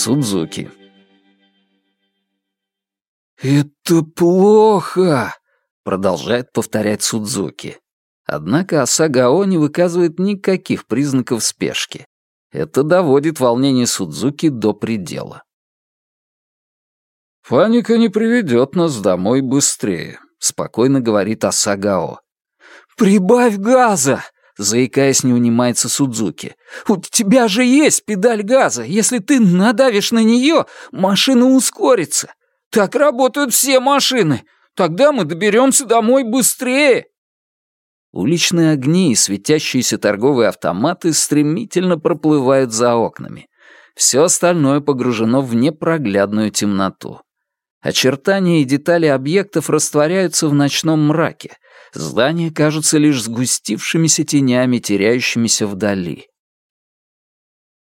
Судзуки. «Это плохо!» — продолжает повторять Судзуки. Однако Асагао не выказывает никаких признаков спешки. Это доводит волнение Судзуки до предела. «Паника не приведет нас домой быстрее», — спокойно говорит Асагао. «Прибавь газа!» — заикаясь, не унимается Судзуки. «У тебя же есть педаль газа. Если ты надавишь на нее, машина ускорится. Так работают все машины. Тогда мы доберемся домой быстрее». Уличные огни и светящиеся торговые автоматы стремительно проплывают за окнами. Все остальное погружено в непроглядную темноту. Очертания и детали объектов растворяются в ночном мраке. Здания кажутся лишь сгустившимися тенями, теряющимися вдали.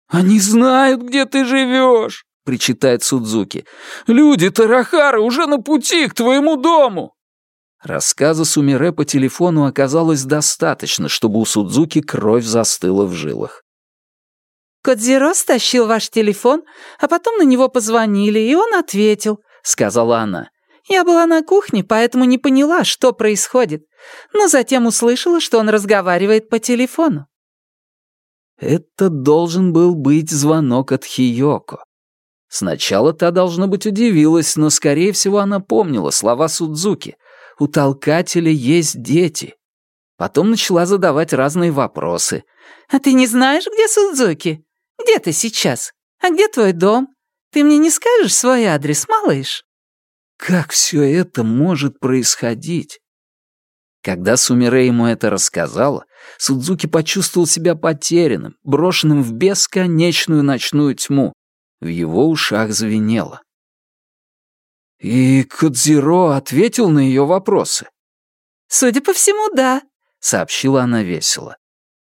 «Они знают, где ты живешь!» — причитает Судзуки. «Люди Тарахары уже на пути к твоему дому!» Рассказа Сумире по телефону оказалось достаточно, чтобы у Судзуки кровь застыла в жилах. Кодзиро стащил ваш телефон, а потом на него позвонили, и он ответил. — сказала она. «Я была на кухне, поэтому не поняла, что происходит, но затем услышала, что он разговаривает по телефону». Это должен был быть звонок от Хиёко. Сначала та, должно быть, удивилась, но, скорее всего, она помнила слова Судзуки. «У толкателя есть дети». Потом начала задавать разные вопросы. «А ты не знаешь, где Судзуки? Где ты сейчас? А где твой дом? Ты мне не скажешь свой адрес, малыш?» Как все это может происходить? Когда Сумире ему это рассказала, Судзуки почувствовал себя потерянным, брошенным в бесконечную ночную тьму. В его ушах звенело. И Кодзиро ответил на ее вопросы. «Судя по всему, да», — сообщила она весело.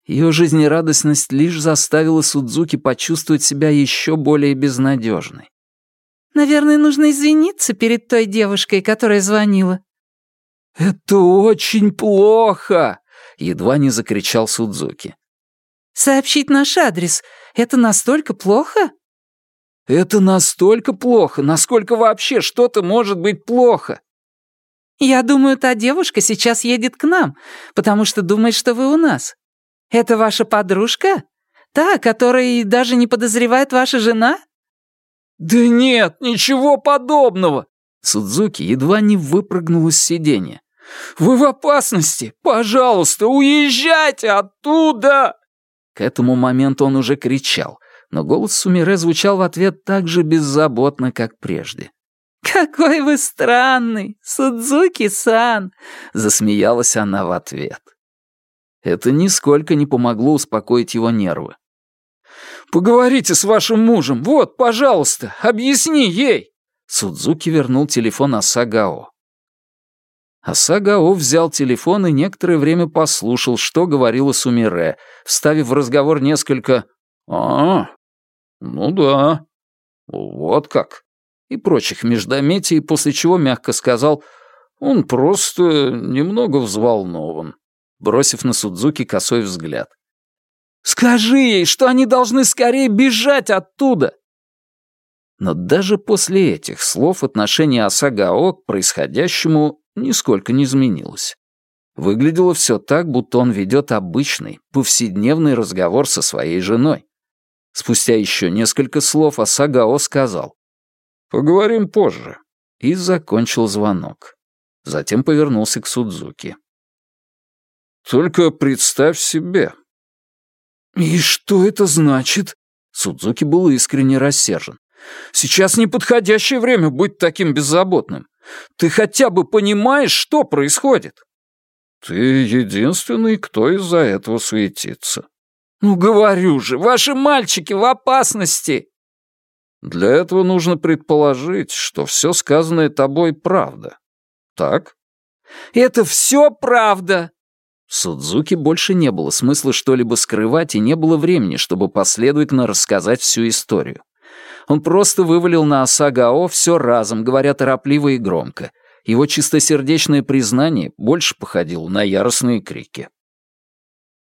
Ее жизнерадостность лишь заставила Судзуки почувствовать себя еще более безнадежной. «Наверное, нужно извиниться перед той девушкой, которая звонила». «Это очень плохо!» — едва не закричал Судзуки. «Сообщить наш адрес — это настолько плохо?» «Это настолько плохо, насколько вообще что-то может быть плохо?» «Я думаю, та девушка сейчас едет к нам, потому что думает, что вы у нас. Это ваша подружка? Та, которой даже не подозревает ваша жена?» «Да нет, ничего подобного!» Судзуки едва не выпрыгнул из сиденья. «Вы в опасности! Пожалуйста, уезжайте оттуда!» К этому моменту он уже кричал, но голос Сумире звучал в ответ так же беззаботно, как прежде. «Какой вы странный, Судзуки-сан!» — засмеялась она в ответ. Это нисколько не помогло успокоить его нервы. «Поговорите с вашим мужем, вот, пожалуйста, объясни ей!» Судзуки вернул телефон Асагао. Асагао взял телефон и некоторое время послушал, что говорила Сумире, вставив в разговор несколько «А, ну да, вот как» и прочих междометий, после чего мягко сказал «Он просто немного взволнован» бросив на Судзуки косой взгляд. «Скажи ей, что они должны скорее бежать оттуда!» Но даже после этих слов отношение Асагао к происходящему нисколько не изменилось. Выглядело все так, будто он ведет обычный, повседневный разговор со своей женой. Спустя еще несколько слов Асагао сказал «Поговорим позже» и закончил звонок. Затем повернулся к Судзуки. Только представь себе». «И что это значит?» Судзуки был искренне рассержен. «Сейчас неподходящее время быть таким беззаботным. Ты хотя бы понимаешь, что происходит?» «Ты единственный, кто из-за этого суетится». «Ну, говорю же, ваши мальчики в опасности!» «Для этого нужно предположить, что все сказанное тобой правда. Так?» «Это все правда!» Судзуки больше не было смысла что-либо скрывать и не было времени, чтобы последовательно рассказать всю историю. Он просто вывалил на Асагао все разом, говоря торопливо и громко. Его чистосердечное признание больше походило на яростные крики.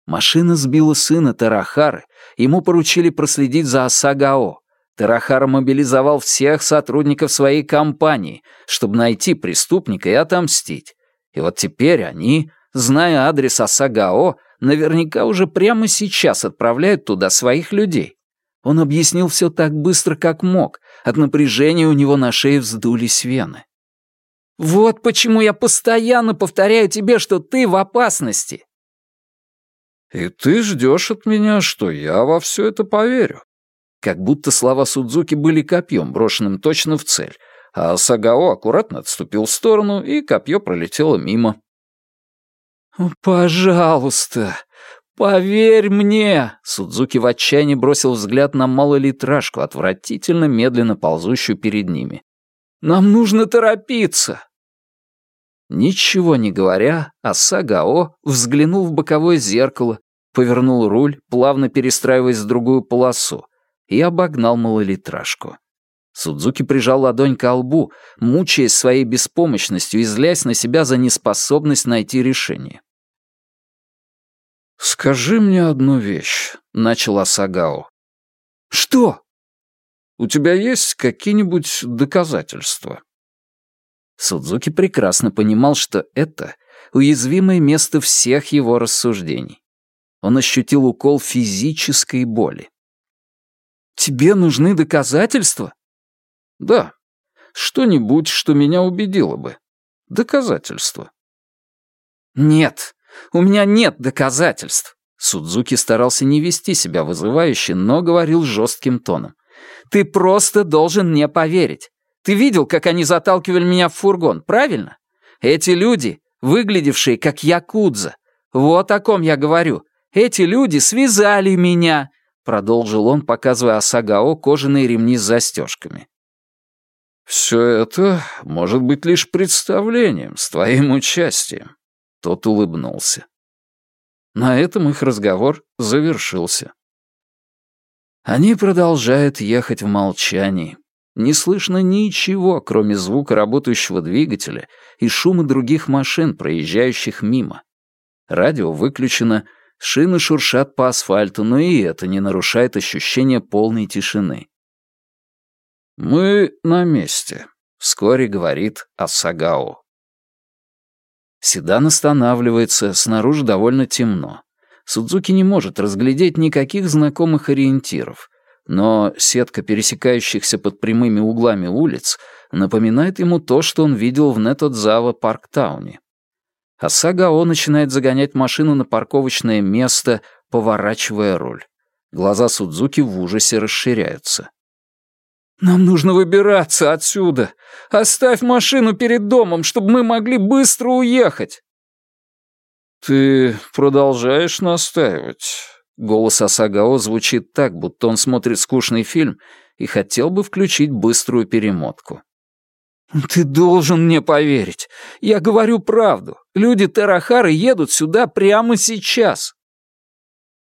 Машина сбила сына Тарахары, ему поручили проследить за Асагао. Тарахара мобилизовал всех сотрудников своей компании, чтобы найти преступника и отомстить. И вот теперь они, зная адрес Асагао, наверняка уже прямо сейчас отправляют туда своих людей. Он объяснил все так быстро, как мог. От напряжения у него на шее вздулись вены. «Вот почему я постоянно повторяю тебе, что ты в опасности!» «И ты ждешь от меня, что я во все это поверю?» Как будто слова Судзуки были копьем, брошенным точно в цель, а Сагао аккуратно отступил в сторону, и копье пролетело мимо. «Пожалуйста, поверь мне!» Судзуки в отчаянии бросил взгляд на малолитражку, отвратительно медленно ползущую перед ними. «Нам нужно торопиться!» Ничего не говоря, Асагао взглянул в боковое зеркало, повернул руль, плавно перестраиваясь в другую полосу, и обогнал малолитражку. Судзуки прижал ладонь к лбу, мучаясь своей беспомощностью и злясь на себя за неспособность найти решение. «Скажи мне одну вещь», — начал Асагао. «Что?» «У тебя есть какие-нибудь доказательства?» Судзуки прекрасно понимал, что это уязвимое место всех его рассуждений. Он ощутил укол физической боли. «Тебе нужны доказательства?» «Да. Что-нибудь, что меня убедило бы. Доказательства». «Нет, у меня нет доказательств». Судзуки старался не вести себя вызывающе, но говорил жестким тоном. «Ты просто должен мне поверить. Ты видел, как они заталкивали меня в фургон, правильно? Эти люди, выглядевшие как якудза. Вот о ком я говорю. Эти люди связали меня продолжил он, показывая Асагао кожаные ремни с застежками. «Все это может быть лишь представлением с твоим участием», — тот улыбнулся. На этом их разговор завершился. Они продолжают ехать в молчании. Не слышно ничего, кроме звука работающего двигателя и шума других машин, проезжающих мимо. Радио выключено, Шины шуршат по асфальту, но и это не нарушает ощущение полной тишины. «Мы на месте», — вскоре говорит Асагао. Седан останавливается, снаружи довольно темно. Судзуки не может разглядеть никаких знакомых ориентиров, но сетка пересекающихся под прямыми углами улиц напоминает ему то, что он видел в Нетодзава Парктауне а Сагао начинает загонять машину на парковочное место, поворачивая руль. Глаза Судзуки в ужасе расширяются. «Нам нужно выбираться отсюда! Оставь машину перед домом, чтобы мы могли быстро уехать!» «Ты продолжаешь настаивать?» Голос Асагао звучит так, будто он смотрит скучный фильм и хотел бы включить быструю перемотку. «Ты должен мне поверить. Я говорю правду. Люди Терахары едут сюда прямо сейчас».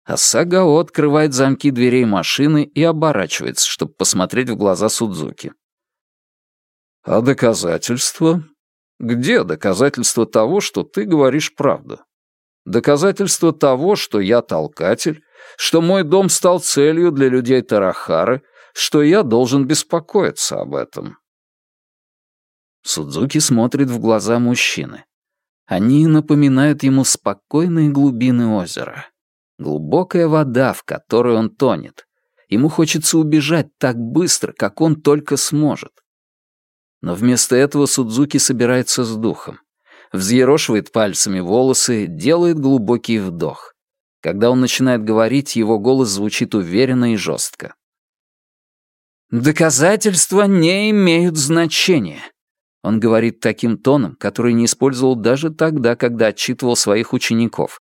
Асагао открывает замки дверей машины и оборачивается, чтобы посмотреть в глаза Судзуки. «А доказательства? Где доказательства того, что ты говоришь правду? Доказательства того, что я толкатель, что мой дом стал целью для людей Тарахары, что я должен беспокоиться об этом?» Судзуки смотрит в глаза мужчины. Они напоминают ему спокойные глубины озера. Глубокая вода, в которой он тонет. Ему хочется убежать так быстро, как он только сможет. Но вместо этого Судзуки собирается с духом. Взъерошивает пальцами волосы, делает глубокий вдох. Когда он начинает говорить, его голос звучит уверенно и жестко. «Доказательства не имеют значения. Он говорит таким тоном, который не использовал даже тогда, когда отчитывал своих учеников.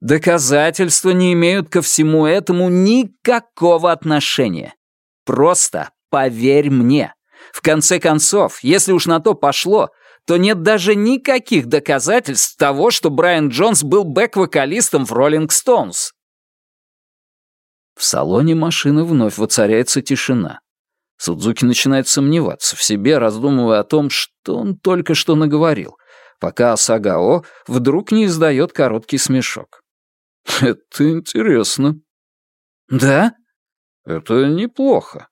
Доказательства не имеют ко всему этому никакого отношения. Просто поверь мне. В конце концов, если уж на то пошло, то нет даже никаких доказательств того, что Брайан Джонс был бэк-вокалистом в «Роллинг Стоунс». В салоне машины вновь воцаряется тишина. Судзуки начинает сомневаться в себе, раздумывая о том, что он только что наговорил, пока Сагао вдруг не издает короткий смешок. «Это интересно». «Да?» «Это неплохо.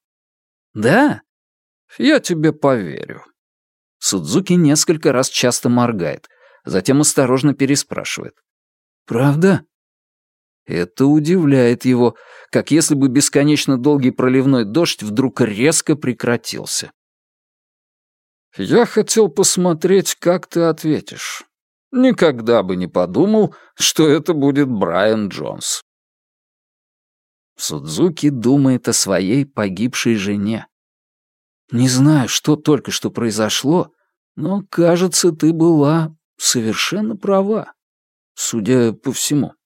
«Да?» «Я тебе поверю». Судзуки несколько раз часто моргает, затем осторожно переспрашивает. «Правда?» Это удивляет его, как если бы бесконечно долгий проливной дождь вдруг резко прекратился. «Я хотел посмотреть, как ты ответишь. Никогда бы не подумал, что это будет Брайан Джонс». Судзуки думает о своей погибшей жене. «Не знаю, что только что произошло, но, кажется, ты была совершенно права, судя по всему».